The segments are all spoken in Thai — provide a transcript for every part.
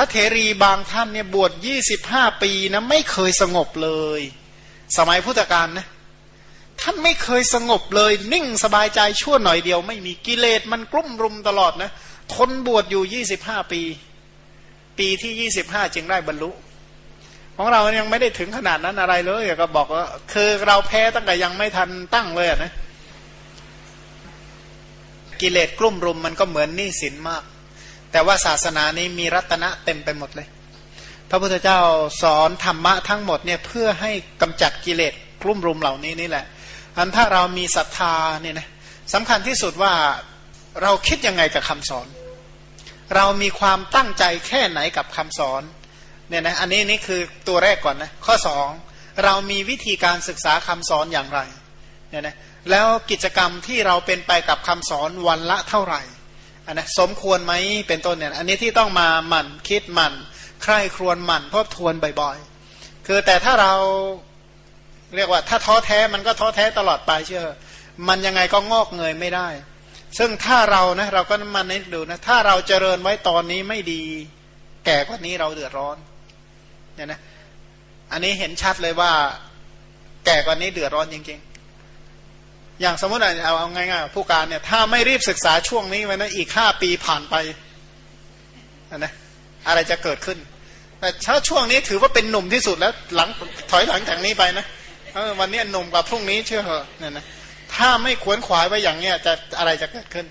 พระเถรีบางท่านเนี่ยบวชยี่สิบห้าปีนะไม่เคยสงบเลย สมัยพุทธกาลนะท่านไม่เคยสงบเลย นิ่งสบายใจชั่วหน่อยเดียว ไม่มีกิเลสมันกลุ่มรุมตลอดนะทนบวชอยู่ยี่สิบห้าปี ปีที่ยี่สิบห้าจึงได้บรรลุ ของเรายังไม่ได้ถึงขนาดนั้นอะไรเลยก็บอกว่าคือเราแพ้ตั้งแต่ยังไม่ทันตั้งเลยนะกิเลสกลุ่มรุมมันก็เหมือนหนี้สินมาก แต่ว่าศาสนานี้มีรัตนะเต็มไปหมดเลย พระพุทธเจ้าสอนธรรมะทั้งหมดเนี่ยเพื่อให้กำจัดกิเลสกลุ่มรุมเหล่านี้นี่แหละ อันถ้าเรามีศรัทธาเนี่ยนะสำคัญที่สุดว่าเราคิดยังไงกับคำสอน เรามีความตั้งใจแค่ไหนกับคำสอนเนี่ยนะอันนี้นี่คือตัวแรกก่อนนะข้อสองเรามีวิธีการศึกษาคำสอนอย่างไรเนี่ยนะแล้วกิจกรรมที่เราเป็นไปกับคำสอนวันละเท่าไหร่ นนะสมควรไหมเป็นต้นเนี่ยอันนี้ที่ต้องมาหมั่นคิดหมั่น ใคร่ครวญหมั่นทบทวนบ่อยๆ คือแต่ถ้าเราเรียกว่า ถ้าท้อแท้มันก็ท้อแท้ตลอดไปเชื่อ มันยังไงก็งอกเงยไม่ได้ ซึ่งถ้าเรานะเราก็มาเน้นดูนะถ้าเราเจริญไว้ตอนนี้ไม่ดี แก่กว่านี้เราเดือดร้อนเนี่ยนะอันนี้เห็นชัดเลยว่า แก่กว่านี้เดือดร้อนจริงๆ อย่างสมมติเอาเอาง่ายๆผู้การเนี่ยถ้าไม่รีบศึกษาช่วงนี้ไว้นะอีกห้าปีผ่านไปนะอะไรจะเกิดขึ้น แต่ถ้าช่วงนี้ถือว่าเป็นหนุ่มที่สุดแล้วหลังถอยหลังจากนี้ไปนะวันนี้หนุ่มกว่าพรุ่งนี้เชื่อเหอะเนี่ยนะถ้าไม่ขวนขวายไว้อย่างเนี้ยจะอะไรจะเกิดขึ้น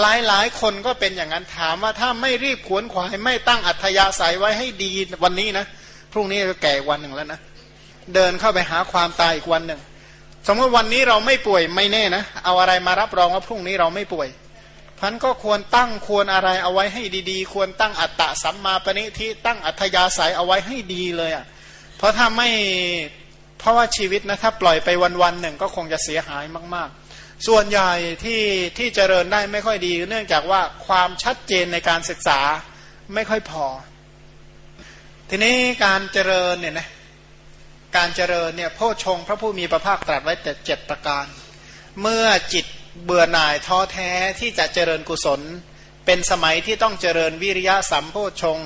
หลายหลายคนก็เป็นอย่างนั้นถามว่าถ้าไม่รีบขวนขวายไม่ตั้งอัธยาศัยไว้ให้ดีวันนี้นะพรุ่งนี้ก็แก่วันหนึ่งแล้วนะเดินเข้าไปหาความตายอีกวันหนึ่ง สมมติวันนี้เราไม่ป่วยไม่แน่นะ เอาอะไรมารับรองว่าพรุ่งนี้เราไม่ป่วยพันก็ควรตั้งควรอะไรเอาไว้ให้ดีๆ ควรตั้งอัตตะสัมมาปณิทิตั้งอัธยาศัยเอาไว้ให้ดีเลยอะ่ะเพราะถ้าไม่เพราะว่าชีวิตนะถ้าปล่อยไปวันๆหนึ่งก็คงจะเสียหายมาก ๆ ส่วนใหญ่ที่ที่เจริญได้ไม่ค่อยดี เนื่องจากว่าความชัดเจนในการศึกษาไม่ค่อยพอ ทีนี้การเจริญเนี่ยนะ การเจริญเนี่ยโพชงพระผู้มีพระภาคตรัสไว้แต่เจ็ดประการ เมื่อจิตเบื่อหน่ายท้อแท้ที่จะเจริญกุศล เป็นสมัยที่ต้องเจริญวิริยะสัมโพชง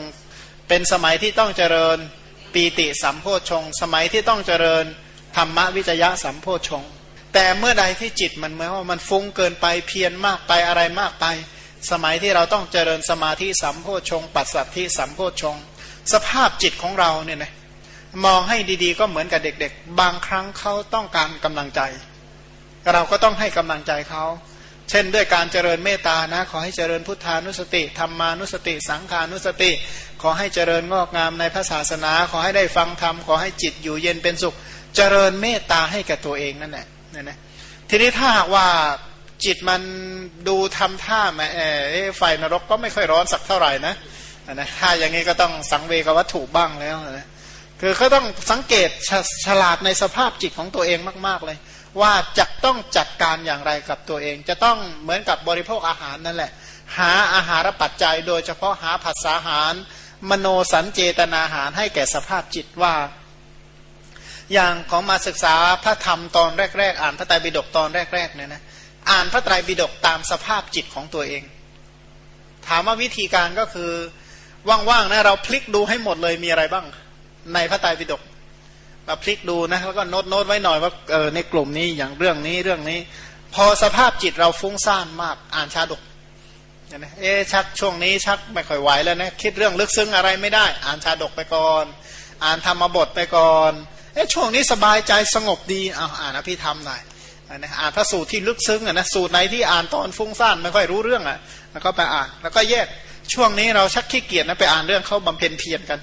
เป็นสมัยที่ต้องเจริญปีติสัมโพชง สมัยที่ต้องเจริญธรรมวิจยะสัมโพชง แต่เมื่อใดที่จิตมันเมื่อว่ามันฟุ้งเกินไปเพียนมากไปอะไรมากไป สมัยที่เราต้องเจริญสมาธิสัมโพชง ปัสสัทธิสัมโพชง สภาพจิตของเราเนี่ยนะ มองให้ดีๆ ก็เหมือนกับเด็กๆ บางครั้งเขาต้องการกำลังใจ เราก็ต้องให้กำลังใจเขา เช่นด้วยการเจริญเมตานะ ขอให้เจริญพุทธานุสติธรรมานุสติ สังขานุสติ ขอให้เจริญงอกงามในพระศาสนา ขอให้ได้ฟังธรรม ขอให้จิตอยู่เย็นเป็นสุข เจริญเมตตาให้กับตัวเองนั่นแหละนี่นะทีนี้ถ้าหากว่าจิตมันดูทำท่าแม่ไฟนรกก็ไม่ค่อยร้อนสักเท่าไหร่นะนะถ้าอย่างนี้ก็ต้องสังเวกวัตถุบ้างแล้วนะ คือเขาต้องสังเกตฉฉลาดในสภาพจิตของตัวเองมาก ๆเลย ว่าจะต้องจัดการอย่างไรกับตัวเอง จะต้องเหมือนกับบริโภคอาหารนั่นแหละ หาอาหารปัจจัย โดยเฉพาะหาผัสสาหาร มโนสัญเจตนาหารให้แก่สภาพจิตว่า อย่างของมาศึกษาพระธรรมตอนแรก ๆ อ่านพระไตรปิฎกตอนแรกๆเนี่ยนะอ่านพระไตรปิฎกตามสภาพจิตของตัวเอง ถามว่าวิธีการก็คือว่างๆนะเราพลิกดูให้หมดเลยมีอะไรบ้าง ในพระไตรปิฎกมาพลิกดูนะแล้วก็โน้ตโน้ตไว้หน่อยว่าเออในกลุ่มนี้อย่างเรื่องนี้เรื่องนี้ พอสภาพจิตเราฟุ้งซ่านมากอ่านชาดกนะเอ๊ชักช่วงนี้ชักไม่ค่อยไหวแล้วนะคิดเรื่องลึกซึ้งอะไรไม่ได้ อ่านชาดกไปก่อน อ่านธรรมบทไปก่อนเอ๊ช่วงนี้สบายใจสงบดีอ่าอ่านอภิธรรมหน่อยนะอ่านพระสูตรที่ลึกซึ้งอะนะสูตรไหนที่อ่านตอนฟุ้งซ่านไม่ค่อยรู้เรื่องอะแล้วก็ไปอ่านแล้วก็แยกช่วงนี้เราชักขี้เกียจนะไปอ่านเรื่องเขาบำเพ็ญเพียรกัน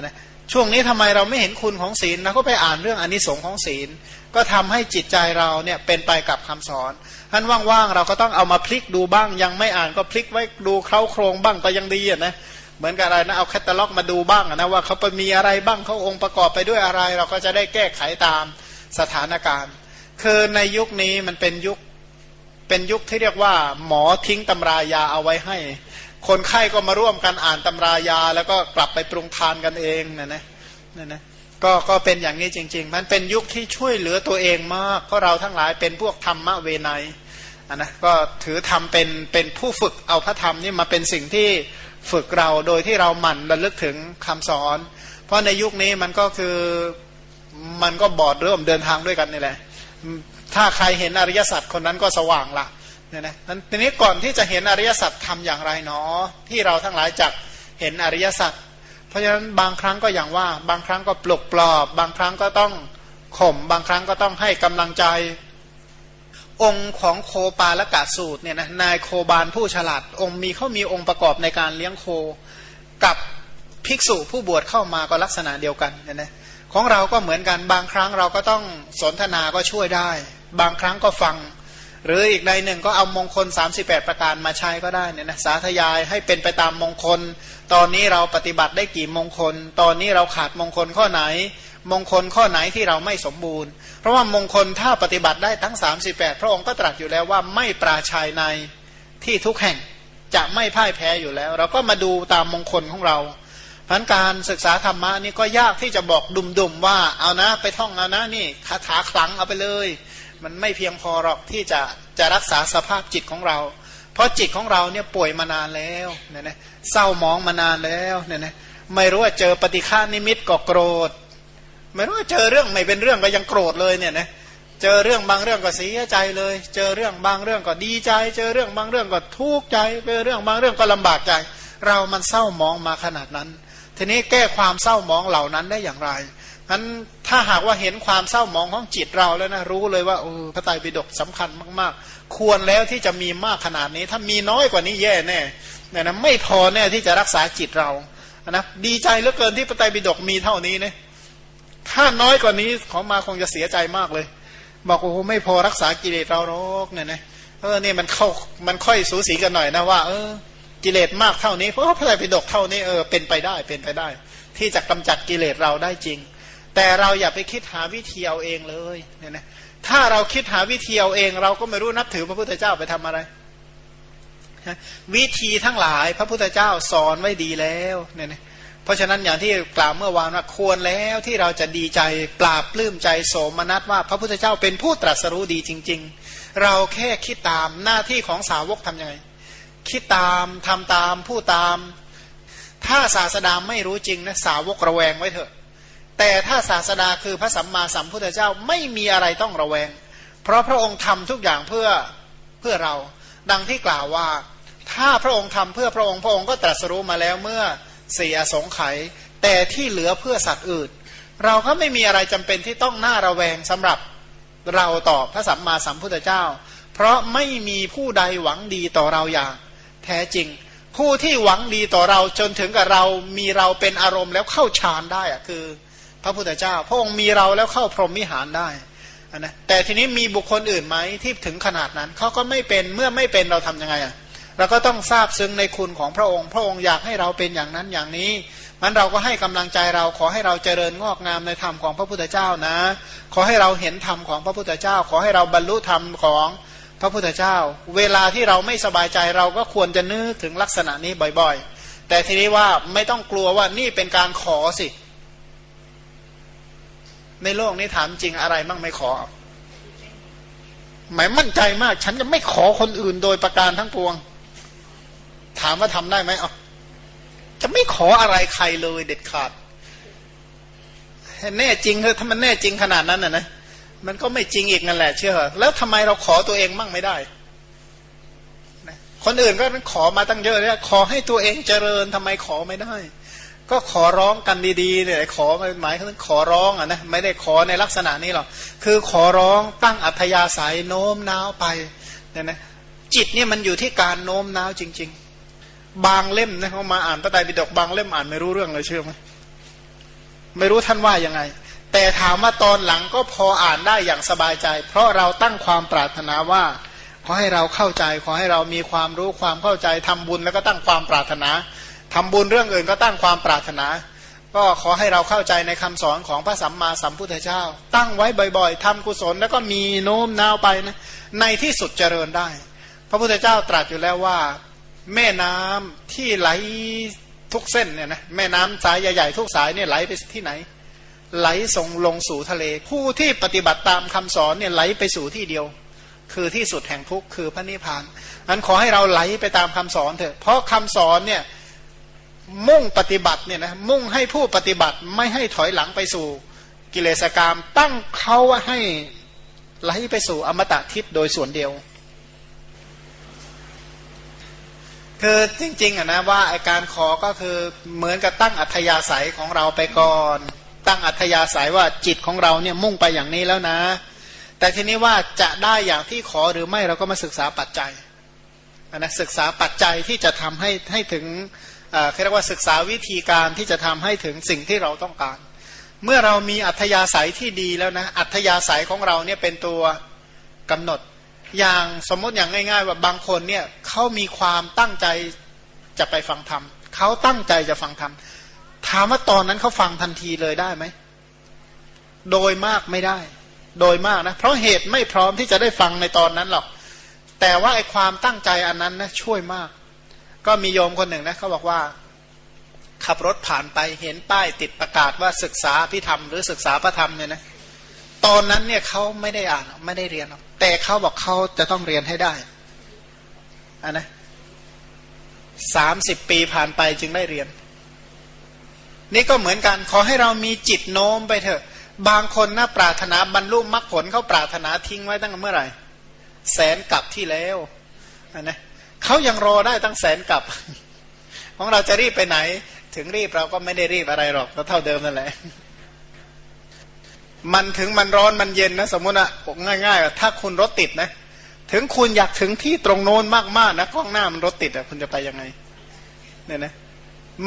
นะ ช่วงนี้ทำไมเราไม่เห็นคุณของศีลเราก็ไปอ่านเรื่องอนนิสงค์ของศีล ก็ทำให้จิตใจเราเนี่ยเป็นไปกับคำสอนท่านว่างๆเราก็ต้องเอามาพลิกดูบ้าง ยังไม่อ่านก็พลิกไว้ดูเคล้าโครงบ้างก็ยังดีอะนะเหมือนกับอะไรนะเอาแคตตาล็อกมาดูบ้างนะว่าเขาไปมีอะไรบ้างเขาองค์ประกอบไปด้วยอะไร เราก็จะได้แก้ไขตามสถานการณ์ คือในยุคนี้มันเป็นยุคเป็นยุคที่เรียกว่า หมอทิ้งตำรายาเอาไว้ให้ คนไข้ก็มาร่วมกันอ่านตำรายา แล้วก็กลับไปปรุงทานกันเองนะนะนะนะก็ก็เป็นอย่างนี้จริง ๆ มันเป็นยุคที่ช่วยเหลือตัวเองมาก เพราะเราทั้งหลายเป็นพวกธรรมะเวไนนนะก็ถือทำเป็นเป็นผู้ฝึกเอาพระธรรมนี่มาเป็นสิ่งที่ฝึกเราโดยที่เราหมั่นระลึกถึงคำสอน เพราะในยุคนี้มันก็คือมันก็บอดเริ่มเดินทางด้วยกันนี่แหละ ถ้าใครเห็นอริยสัจคนนั้นก็สว่างละ เนี่ยนะทีนี้ก่อนที่จะเห็นอริยสัจทำอย่างไรเนาะที่เราทั้งหลายจักเห็นอริยสัจเพราะฉะนั้นบางครั้งก็อย่างว่า บางครั้งก็ปลุกปลอบ บางครั้งก็ต้องข่ม บางครั้งก็ต้องให้กำลังใจ องค์ของโคปาละกะสูตรเนี่ยนะนายโคบาลผู้ฉลาดองค์มีเขามีองค์ประกอบในการเลี้ยงโคกับภิกษุผู้บวชเข้ามาก็ลักษณะเดียวกันเนี่ยนะของเราก็เหมือนกันบางครั้งเราก็ต้องสนทนาก็ช่วยได้ บางครั้งก็ฟัง หรืออีกในหนึ่งก็เอามงคล 38 ประการมาใช้ก็ได้เนี่ยนะสาธยายให้เป็นไปตามมงคล ตอนนี้เราปฏิบัติได้กี่มงคล ตอนนี้เราขาดมงคลข้อไหน มงคลข้อไหนที่เราไม่สมบูรณ์ เพราะว่ามงคลถ้าปฏิบัติได้ทั้ง 38 พระองค์ก็ตรัสอยู่แล้วว่าไม่ปราชัยในที่ทุกแห่งจะไม่พ่ายแพ้อยู่แล้ว เราก็มาดูตามมงคลของเราพันการศึกษาธรรมะนี่ก็ยากที่จะบอกดุมๆว่าเอานะ ไปท่องเอานะนี่คาถาคลังเอาไปเลย มันไม่เพียงพอหรอกที่จะจะรักษาสภาพจิตของเรา เพราะจิตของเราเนี่ยป่วยมานานแล้วเนี่ยนะเศร้ามองมานานแล้วเนี่ยนะไม่รู้ว่าเจอปฏิฆานิมิตก็โกรธ ไม่รู้ว่าเจอเรื่องไม่เป็นเรื่องก็ยังโกรธเลยเนี่ยนะเจอเรื่องบางเรื่องก็เสียใจเลย เจอเรื่องบางเรื่องก็ดีใจ เจอเรื่องบางเรื่องก็ทุกข์ใจเจอเรื่องบางเรื่องก็ลำบากใจ เรามันเศร้ามองมาขนาดนั้น ทีนี้แก้ความเศร้ามองเหล่านั้นได้อย่างไร นั้นถ้าหากว่าเห็นความเศร้ามองของจิตเราแล้วนะรู้เลยว่าโอ้พระไตรปิฎกสำคัญมาก ๆ ควรแล้วที่จะมีมากขนาดนี้ ถ้ามีน้อยกว่านี้แย่แน่เนี่ยนะไม่พอแน่ที่จะรักษาจิตเรานะดีใจเหลือเกินที่พระไตรปิฎกมีเท่านี้เนี่ยถ้าน้อยกว่านี้ของมาคงจะเสียใจมากเลย บอกโอ้ไม่พอรักษากิเลสเราหรอกเนี่ยนะเออเนี่ยมันเข้ามันค่อยสูสีกันหน่อยนะว่าเออกิเลสมากเท่านี้เพราะพระไตรปิฎกเท่านี้เออเป็นไปได้เป็นไปได้ ที่จะกำจัดกิเลสเราได้จริง แต่เราอย่าไปคิดหาวิธีเอาเองเลยเนี่ยนะถ้าเราคิดหาวิธีเอาเอง เราก็ไม่รู้นับถือพระพุทธเจ้าไปทำอะไรวิธีทั้งหลายพระพุทธเจ้าสอนไว้ดีแล้วเนี่ยนะเพราะฉะนั้นอย่างที่กล่าวเมื่อวานว่าควรแล้วที่เราจะดีใจปราบปลื้มใจโสมนัสว่า พระพุทธเจ้าเป็นผู้ตรัสรู้ดีจริง ๆ เราแค่คิดตามหน้าที่ของสาวกทํำยังไง คิดตามทำตามพูดตาม ถ้าศาสดาไม่รู้จริงนะสาวกระแวงไว้เถอะ แต่ถ้าศาสดาคือพระสัมมาสัมพุทธเจ้าไม่มีอะไรต้องระแวง เพราะพระองค์ทำทุกอย่างเพื่อเพื่อเรา ดังที่กล่าวว่า ถ้าพระองค์ทำเพื่อพระองค์พระองค์ก็ตรัสรู้มาแล้วเมื่อเสียสงไขแต่ที่เหลือเพื่อสัตว์อื่น เราก็ไม่มีอะไรจำเป็นที่ต้องหน้าระแวงสำหรับเราต่อพระสัมมาสัมพุทธเจ้า เพราะไม่มีผู้ใดหวังดีต่อเราอย่าง แท้จริง ผู้ที่หวังดีต่อเราจนถึงกับเรามีเราเป็นอารมณ์แล้วเข้าฌานได้อะคือ พระพุทธเจ้า พระองค์มีเราแล้วเข้าพรหมิหารได้นะแต่ทีนี้มีบุคคลอื่นไหมที่ถึงขนาดนั้นเขาก็ไม่เป็นเมื่อไม่เป็นเราทํำยังไงอะเราก็ต้องทราบซึ้งในคุณของพระองค์ พระองค์อยากให้เราเป็นอย่างนั้นอย่างนี้ มันเราก็ให้กำลังใจเราขอให้เราเจริญงอกงามในธรรมของพระพุทธเจ้านะ ขอให้เราเห็นธรรมของพระพุทธเจ้า ขอให้เราบรรลุธรรมของพระพุทธเจ้า เวลาที่เราไม่สบายใจเราก็ควรจะนึกถึงลักษณะนี้บ่อยๆ แต่ทีนี้ว่าไม่ต้องกลัวว่านี่เป็นการขอสิ ในโลกนี้ถามจริงอะไรมั่งไม่ขอ หมายมั่นใจมาก ฉันจะไม่ขอคนอื่นโดยประการทั้งปวง ถามว่าทำได้ไหมอ๋อจะไม่ขออะไรใครเลยเด็ดขาด แน่จริงเถอะถ้ามันแน่จริงขนาดนั้นน่ะนะมันก็ไม่จริงอีกนั่นแหละเชื่อแล้วทำไมเราขอตัวเองมั่งไม่ได้คนอื่นก็ขอมาตั้งเยอะแล้วขอให้ตัวเองเจริญทำไมขอไม่ได้ ก็ขอร้องกันดีๆเนี่ยขอหมายถึงขอร้องอะนะไม่ได้ขอในลักษณะนี้หรอกคือขอร้องตั้งอัธยาศัยโน้มน้าวไปเนี่ยนะจิตเนี่ยมันอยู่ที่การโน้มน้าวจริง ๆ บางเล่มนะเขามาอ่านพระไตรปิฎกบางเล่มอ่านไม่รู้เรื่องเลยเชื่อไหมไม่รู้ท่านว่ายังไง แต่ถามว่าตอนหลังก็พออ่านได้อย่างสบายใจ เพราะเราตั้งความปรารถนาว่าขอให้เราเข้าใจขอให้เรามีความรู้ความเข้าใจทำบุญแล้วก็ตั้งความปรารถนา ทำบุญเรื่องอื่นก็ตั้งความปรารถนา ก็ขอให้เราเข้าใจในคำสอนของพระสัมมาสัมพุทธเจ้า ตั้งไว้บ่อยๆทำกุศลแล้วก็มีโน้มน้าวไปนะในที่สุดเจริญได้ พระพุทธเจ้าตรัสอยู่แล้วว่า แม่น้ำที่ไหลทุกเส้นเนี่ยนะแม่น้ำสายใหญ่ๆทุกสายเนี่ยไหลไปที่ไหน ไหลส่งลงสู่ทะเล ผู้ที่ปฏิบัติตามคำสอนเนี่ยไหลไปสู่ที่เดียว คือที่สุดแห่งทุกข์คือพระนิพพานนั้นขอให้เราไหลไปตามคำสอนเถอะเพราะคำสอนเนี่ย มุ่งปฏิบัติเนี่ยนะมุ่งให้ผู้ปฏิบัติไม่ให้ถอยหลังไปสู่กิเลสกรรมตั้งเขาให้ไหลไปสู่อมตะทิพย์โดยส่วนเดียว คือจริงๆอะนะว่าอาการขอก็คือเหมือนกับตั้งอัธยาศัยของเราไปก่อน ตั้งอัธยาศัยว่าจิตของเราเนี่ยมุ่งไปอย่างนี้แล้วนะ แต่ทีนี้ว่าจะได้อย่างที่ขอหรือไม่เราก็มาศึกษาปัจจัยนะศึกษาปัจจัยที่จะทำให้ให้ถึง เรียกว่าศึกษาวิธีการที่จะทำให้ถึงสิ่งที่เราต้องการ เมื่อเรามีอัธยาศัยที่ดีแล้วนะอัธยาศัยของเราเนี่ยเป็นตัวกำหนด อย่างสมมติอย่างง่าย ๆ ว่าบางคนเนี่ยเขามีความตั้งใจจะไปฟังธรรมเขาตั้งใจจะฟังธรรมถามว่าตอนนั้นเขาฟังทันทีเลยได้ไหมโดยมากไม่ได้ โดยมากนะเพราะเหตุไม่พร้อมที่จะได้ฟังในตอนนั้นหรอก แต่ว่าไอความตั้งใจอันนั้นนะช่วยมาก ก็มีโยมคนหนึ่งนะเขาบอกว่า ขับรถผ่านไปเห็นป้ายติดประกาศว่าศึกษาพิธรรมหรือศึกษาพระธรรมเนี่ยนะตอนนั้นเนี่ยเขาไม่ได้อ่านไม่ได้เรียนแต่เขาบอกเขาจะต้องเรียนให้ได้อันนะสามสิบปีผ่านไปจึงได้เรียน นี่ก็เหมือนกันขอให้เรามีจิตโน้มไปเถอะ บางคนน่าปรารถนาบรรลุมรรคผลเขาปรารถนาทิ้งไว้ตั้งเมื่อไหร่ แสนกับที่แล้วนะ เขายังรอได้ตั้งแสนกับ ของเราจะรีบไปไหน ถึงรีบเราก็ไม่ได้รีบอะไรหรอกก็เท่าเดิมนั่นแหละ มันถึงมันร้อนมันเย็นนะสมมติอะง่ายๆถ้าคุณรถติดนะ ถึงคุณอยากถึงที่ตรงโน้นมากๆนะกล้องหน้ามันรถติดอะคุณจะไปยังไงเนี่ยนะ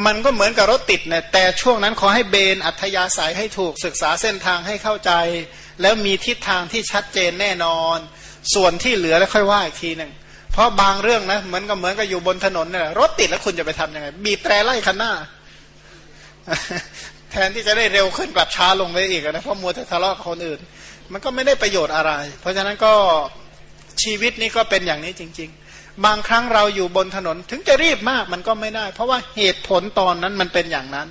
มันก็เหมือนกับรถติดเนี่ยแต่ช่วงนั้นขอให้เบนอัธยาศัยให้ถูกศึกษาเส้นทางให้เข้าใจ แล้วมีทิศทางที่ชัดเจนแน่นอน ส่วนที่เหลือแล้วค่อยว่าอีกทีหนึ่ง เพราะบางเรื่องนะเหมือนกับเหมือนกับอยู่บนถนนเนี่ยรถติดแล้วคุณจะไปทํำยังไง บีบแตรไล่คันหน้า แทนที่จะได้เร็วขึ้นกลับช้าลงไปอีกนะเพราะมัวแต่ทะเลาะกับคนอื่น มันก็ไม่ได้ประโยชน์อะไร เพราะฉะนั้นก็ชีวิตนี้ก็เป็นอย่างนี้จริง ๆ บางครั้งเราอยู่บนถนน ถึงจะรีบมากมันก็ไม่ได้ เพราะว่าเหตุผลตอนนั้นมันเป็นอย่างนั้น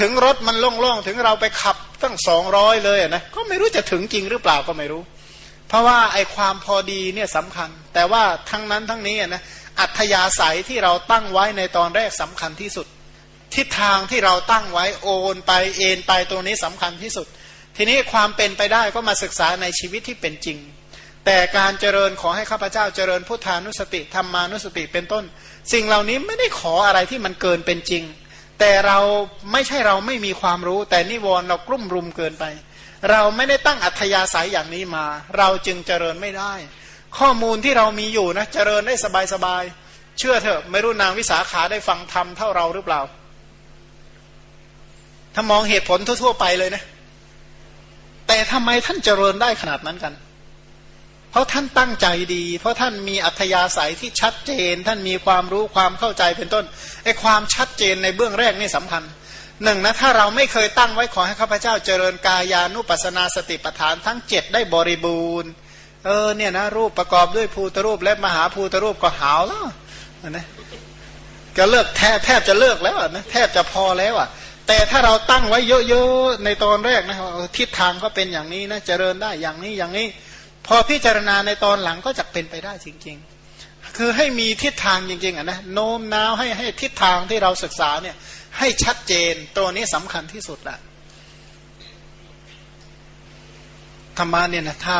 ถึงรถมันโล่งๆถึงเราไปขับตั้งสองร้อยเลยนะก็ไม่รู้จะถึงจริงหรือเปล่าก็ไม่รู้ เพราะว่าไอความพอดีเนี่ยสำคัญ แต่ว่าทั้งนั้นทั้งนี้นะอัธยาศัยที่เราตั้งไว้ในตอนแรกสำคัญที่สุด ทิศทางที่เราตั้งไว้โอนไปเอ็นไปตรงนี้สำคัญที่สุด ทีนี้ความเป็นไปได้ก็มาศึกษาในชีวิตที่เป็นจริง แต่การเจริญขอให้ข้าพเจ้าเจริญพุทธานุสติธรรมานุสติเป็นต้น สิ่งเหล่านี้ไม่ได้ขออะไรที่มันเกินเป็นจริง แต่เราไม่ใช่เราไม่มีความรู้ แต่นิวรณ์เรากลุ่มรุมเกินไป เราไม่ได้ตั้งอัธยาศัยอย่างนี้มา เราจึงเจริญไม่ได้ ข้อมูลที่เรามีอยู่นะเจริญได้สบายๆเชื่อเถอะ ไม่รู้นางวิสาขาได้ฟังธรรมเท่าเราหรือเปล่า ถ้ามองเหตุผลทั่ว ๆ ไปเลยนะ แต่ทำไมท่านเจริญได้ขนาดนั้นกัน เพราะท่านตั้งใจดี เพราะท่านมีอัธยาศัยที่ชัดเจน ท่านมีความรู้ความเข้าใจเป็นต้นไอ้ความชัดเจนในเบื้องแรกนี่สำคัญ หนึ่งนะถ้าเราไม่เคยตั้งไว้ขอให้ข้าพเจ้าเจริญกายานุปัสนาสติปัฏฐานทั้งเจ็ดได้บริบูรณ์ เออเนี่ยนะรูปประกอบด้วยภูตรูปและมหาภูตรูปก็หาวแล้วนะก็เลิกแทบแทบจะเลิกแล้วนะแทบจะพอแล้วอะ แต่ถ้าเราตั้งไว้เยอะๆในตอนแรกนะทิศทางก็เป็นอย่างนี้นะเจริญได้อย่างนี้อย่างนี้ พอพิจารณาในตอนหลังก็จะเป็นไปได้จริง ๆ คือให้มีทิศทางจริงๆอะนะโน้มน้าวให้ให้ทิศทางที่เราศึกษาเนี่ย ให้ชัดเจนตัวนี้สำคัญที่สุดละธรรมะเนี่ยนะถ้า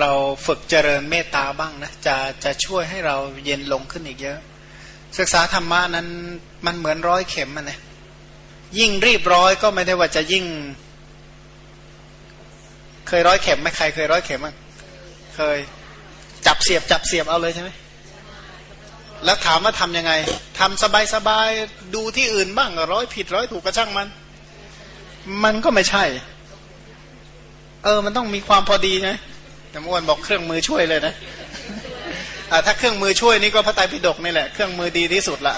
เราฝึกเจริญเมตตาบ้างนะจะจะช่วยให้เราเย็นลงขึ้นอีกเยอะ ศึกษาธรรมะนั้นมันเหมือนร้อยเข็มมันนะยิ่งรีบร้อยก็ไม่ได้ว่าจะยิ่ง เคยร้อยเข็มไหมใคร เคยร้อยเข็มมั้งเคยจับเสียบจับเสียบเอาเลยใช่ไหม แล้วถามว่าทํำยังไงทำสบายๆ ดูที่อื่นบ้างร้อยผิดร้อยถูกกระช่างมัน มันก็ไม่ใช่ เออ มันต้องมีความพอดีนะแต่เมื่อวันบอกเครื่องมือช่วยเลยนะถ้าเครื่องมือช่วยนี่ก็พระไตรปิฎกนี่แหละ เครื่องมือดีที่สุดละ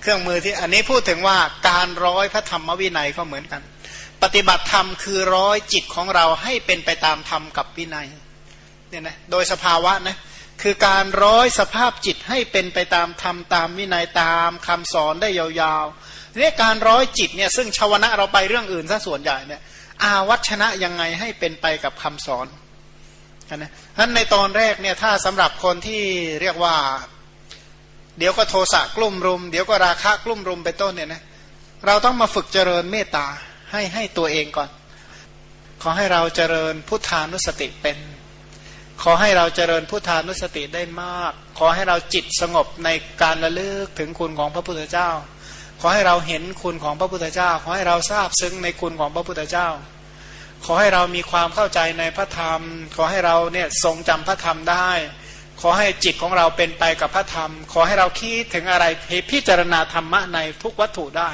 เครื่องมือที่อันนี้พูดถึงว่าการร้อยพระธรรมวินัยก็เหมือนกัน ปฏิบัติธรรมคือร้อยจิตของเราให้เป็นไปตามธรรมกับวินัยเนี่ยนะโดยสภาวะนะ คือการร้อยสภาพจิตให้เป็นไปตามธรรมตามวินัยตามคำสอนได้ยาวๆเรียกการร้อยจิตเนี่ยซึ่งชาวนะเราไปเรื่องอื่นซะส่วนใหญ่เนี่ยอาวัชนะยังไงให้เป็นไปกับคำสอนนะฉะนั้นในตอนแรกเนี่ยถ้าสำหรับคนที่เรียกว่า เดี๋ยวก็โทสะกลุ่มรุม เดี๋ยวก็ราคะกลุ่มรุมไปต้นเนี่ยนะเราต้องมาฝึกเจริญเมตตาให้ให้ตัวเองก่อน ขอให้เราเจริญพุทธานุสติเป็น ขอให้เราเจริญพุทธานุสติได้มาก ขอให้เราจิตสงบในการระลึกถึงคุณของพระพุทธเจ้า ขอให้เราเห็นคุณของพระพุทธเจ้า ขอให้เราทราบซึ้งในคุณของพระพุทธเจ้า ขอให้เรามีความเข้าใจในพระธรรม ขอให้เราเนี่ยทรงจำพระธรรมได้ ขอให้จิตของเราเป็นไปกับพระธรรม ขอให้เราคิดถึงอะไรพิจารณาธรรมะในทุกวัตถุได้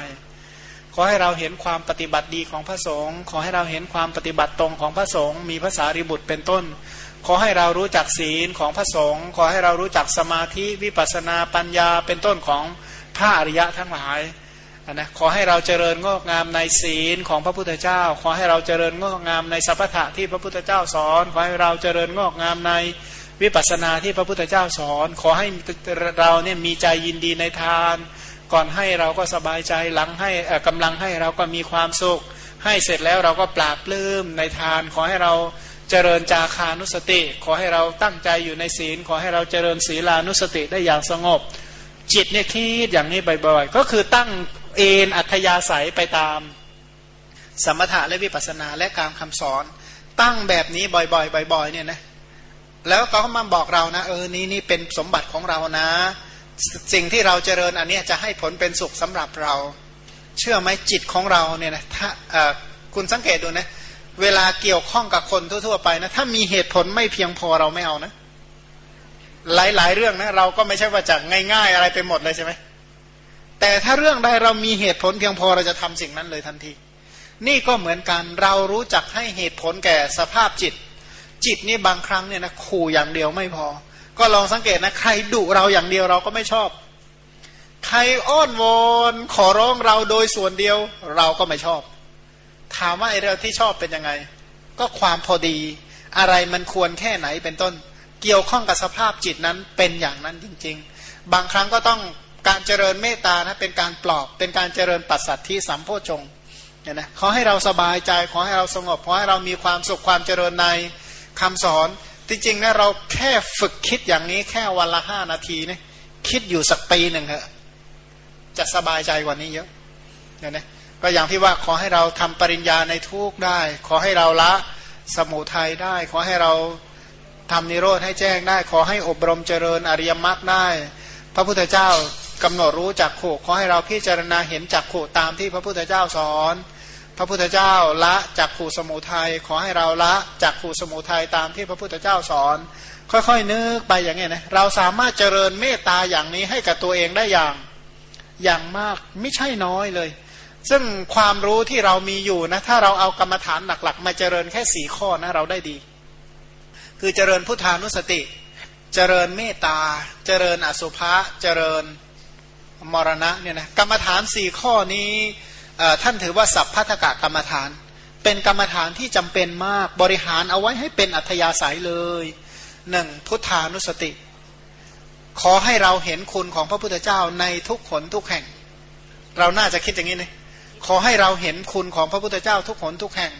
ขอให้เราเห็นความปฏิบัติดีของพระสงฆ์ ขอให้เราเห็นความปฏิบัติตรงของพระสงฆ์ มีภาษาริบุตรเป็นต้น ขอให้เรารู้จักศีลของพระสงฆ์ขอให้เรารู้จักสมาธิวิปัสนาปัญญาเป็นต้นของพระอริยะทั้งหลายนะขอให้เราเจริญงอกงามในศีลของพระพุทธเจ้า ขอให้เราเจริญงอกงามในสัพพะที่พระพุทธเจ้าสอน ขอให้เราเจริญงอกงามในวิปัสนาที่พระพุทธเจ้าสอน ขอให้เราเนี่ยมีใจยินดีในทาน ก่อนให้เราก็สบายใจหลังให้กำลังให้เราก็มีความสุข ให้เสร็จแล้วเราก็ปราบปลื้มในทาน ขอให้เรา เจริญจาคานุสติ ขอให้เราตั้งใจอยู่ในศีล ขอให้เราเจริญศีลานุสติได้อย่างสงบ จิตเนี่ยคิดอย่างนี้บ่อยๆ ก็คือตั้งเอนอัธยาศัยไปตาม สมถะและวิปัสสนาและการคำสอน ตั้งแบบนี้บ่อยๆบ่อยๆเนี่ยนะแล้วเขามาบอกเรานะ เออนี้นี่เป็นสมบัติของเรานะ สิ่งที่เราเจริญอันนี้จะให้ผลเป็นสุขสำหรับเรา เชื่อไหมจิตของเราเนี่ยนะถ้าคุณสังเกตดูนะ เวลาเกี่ยวข้องกับคนทั่ว ๆ ไปนะถ้ามีเหตุผลไม่เพียงพอเราไม่เอานะ หลาย ๆ เรื่องนะเราก็ไม่ใช่ว่าจะง่ายๆ อะไรไปหมดเลยใช่ไหมแต่ถ้าเรื่องใดเรามีเหตุผลเพียงพอเราจะทำสิ่งนั้นเลยทันที นี่ก็เหมือนกันเรารู้จักให้เหตุผลแก่สภาพจิต จิตนี่บางครั้งเนี่ยนะขู่อย่างเดียวไม่พอ ก็ลองสังเกตนะใครดุเราอย่างเดียวเราก็ไม่ชอบ ใครอ้อนวอนขอร้องเราโดยส่วนเดียวเราก็ไม่ชอบ ถามว่าไอเรื่องที่ชอบเป็นยังไง ก็ความพอดี อะไรมันควรแค่ไหนเป็นต้น เกี่ยวข้องกับสภาพจิตนั้นเป็นอย่างนั้นจริง ๆ บางครั้งก็ต้องการเจริญเมตตานะเป็นการปลอบเป็นการเจริญปัสสัตทธิสัมโพชงเนี่ยนะขอให้เราสบายใจขอให้เราสงบขอให้เรามีความสุขความเจริญในคำสอน จริงๆนะเราแค่ฝึกคิดอย่างนี้แค่วันละห้านาทีเนี่ยคิดอยู่สักปีหนึ่งเถอะจะสบายใจกว่านี้เยอะเนี่ยนะ ก็อย่างที่ว่าขอให้เราทำปริญญาในทุกได้ ขอให้เราละสมุทัยได้ ขอให้เราทำนิโรธให้แจ้งได้ ขอให้อบรมเจริญอริยมรรคได้ พระพุทธเจ้ากำหนดรู้จักขู่ขอให้เราพิจารณาเห็นจักขู่ตามที่พระพุทธเจ้าสอน พระพุทธเจ้าละจากขู่สมุทัยขอให้เราละจากขู่สมุทัยตามที่พระพุทธเจ้าสอน ค่อยๆนึกไปอย่างนี้นะเราสามารถเจริญเมตตาอย่างนี้ให้กับตัวเองได้อย่างอย่างมากไม่ใช่น้อยเลย ซึ่งความรู้ที่เรามีอยู่นะถ้าเราเอากรรมฐานหลักๆ มาเจริญแค่สี่ข้อนะเราได้ดี คือเจริญพุทธานุสติ เจริญเมตตา เจริญอสุภะเจริญมรณะเนี่ยนะกรรมฐานสี่ข้อนี้ท่านถือว่าสัพพัทกะกรรมฐาน เป็นกรรมฐานที่จำเป็นมากบริหารเอาไว้ให้เป็นอัธยาศัยเลยหนึ่งพุทธานุสติ ขอให้เราเห็นคุณของพระพุทธเจ้าในทุกขนทุกแห่ง เราน่าจะคิดอย่างนี้นะ ขอให้เราเห็นคุณของพระพุทธเจ้าทุกขนทุกแห่ง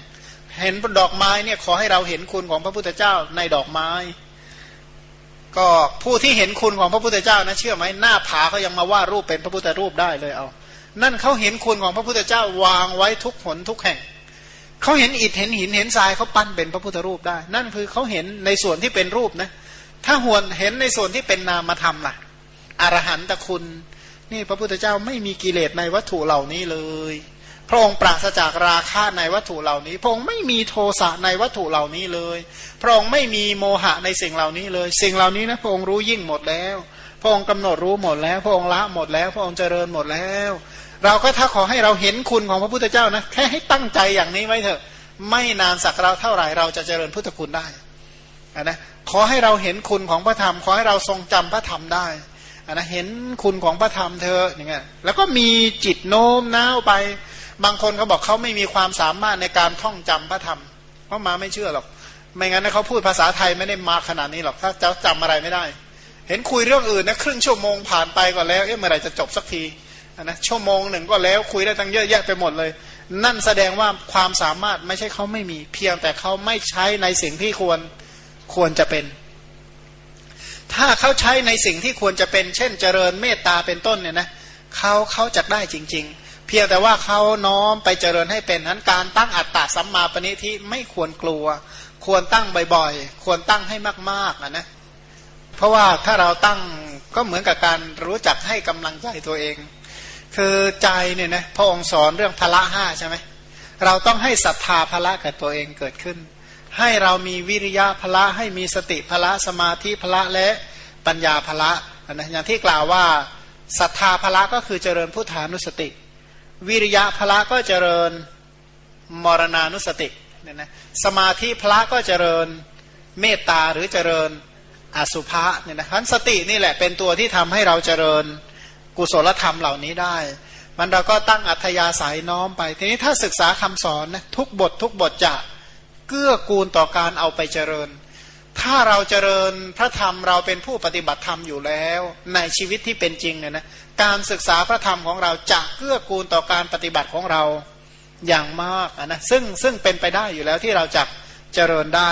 เห็นดอกไม้เนี่ยขอให้เราเห็นคุณของพระพุทธเจ้าในดอกไม้ ก็ผู้ที่เห็นคุณของพระพุทธเจ้านะเชื่อไหมหน้าผาเขายังมาว่ารูปเป็นพระพุทธรูปได้เลยเอา นั่นเขาเห็นคุณของพระพุทธเจ้าวางไว้ทุกหนทุกแห่งเขาเห็นอิฐเห็นหินเห็นทรายเขาปั้นเป็นพระพุทธรูปได้ นั่นคือเขาเห็นในส่วนที่เป็นรูปนะ ถ้าหวนเห็นในส่วนที่เป็นนามธรรมล่ะอรหันตคุณ นี่พระพุทธเจ้าไม่มีกิเลสในวัตถุเหล่านี้เลย พระองค์ปราศจากราคะในวัตถุเหล่านี้ พระองค์ไม่มีโทสะในวัตถุเหล่านี้เลย พระองค์ไม่มีโมหะในสิ่งเหล่านี้เลย สิ่งเหล่านี้นะพระองค์รู้ยิ่งหมดแล้ว พระองค์กำหนดรู้หมดแล้ว พระองค์ละหมดแล้ว พระองค์เจริญหมดแล้ว เราก็ถ้าขอให้เราเห็นคุณของพระพุทธเจ้านะแค่ให้ตั้งใจอย่างนี้ไว้เถอะ ไม่นานสักเราเท่าไหร่เราจะเจริญพุทธคุณได้นะขอให้เราเห็นคุณของพระธรรม ขอให้เราทรงจำพระธรรมได้ นะเห็นคุณของพระธรรมเธออย่างเงี้ยแล้วก็มีจิตโน้มน้าวไป บางคนเขาบอกเขาไม่มีความสามารถในการท่องจำพระธรรมเพราะมาไม่เชื่อหรอก ไม่งั้นเขาพูดภาษาไทยไม่ได้มาขนาดนี้หรอกถ้าจะจำอะไรไม่ได้ เห็นคุยเรื่องอื่นนะครึ่งชั่วโมงผ่านไปก็แล้วเอ๊ะเมื่อไหร่จะจบสักทีนะชั่วโมงหนึ่งก็แล้วคุยได้ตั้งเยอะแยะไปหมดเลย นั่นแสดงว่าความสามารถไม่ใช่เขาไม่มีเพียงแต่เขาไม่ใช้ในสิ่งที่ควรควรจะเป็น ถ้าเขาใช้ในสิ่งที่ควรจะเป็น เช่นเจริญเมตตาเป็นต้นเนี่ยนะเขาเขาจะได้จริง ๆ เพียงแต่ว่าเขาน้อมไปเจริญให้เป็นนั้นการตั้งอัตตาสัมมาปณิที่ไม่ควรกลัว ควรตั้งบ่อยๆ ควรตั้งให้มากๆนะนะเพราะว่าถ้าเราตั้งก็เหมือนกับการรู้จักให้กำลังใจตัวเอง คือใจเนี่ยนะพระองค์สอนเรื่องพละห้าใช่ไหมเราต้องให้ศรัทธาพละกับตัวเองเกิดขึ้น ให้เรามีวิริยะพละให้มีสติพละสมาธิพละและปัญญาพละนะอย่างที่กล่าวว่าศรัทธาพละก็คือเจริญพุทธานุสติ วิริยะพละก็เจริญมรณานุสติเนี่ยนะสมาธิพละก็เจริญเมตตาหรือเจริญอสุภะเนี่ยนะพันสตินี่แหละเป็นตัวที่ทำให้เราเจริญกุศลธรรมเหล่านี้ได้ มันเราก็ตั้งอัธยาศัยน้อมไป ทีนี้ถ้าศึกษาคำสอนนะทุกบททุกบทจะ เกื้อกูลต่อการเอาไปเจริญ ถ้าเราเจริญพระธรรมเราเป็นผู้ปฏิบัติธรรมอยู่แล้ว ในชีวิตที่เป็นจริงเนี่ยนะการศึกษาพระธรรมของเราจะเกื้อกูลต่อการปฏิบัติของเราอย่างมากนะซึ่งซึ่งเป็นไปได้อยู่แล้วที่เราจะเจริญได้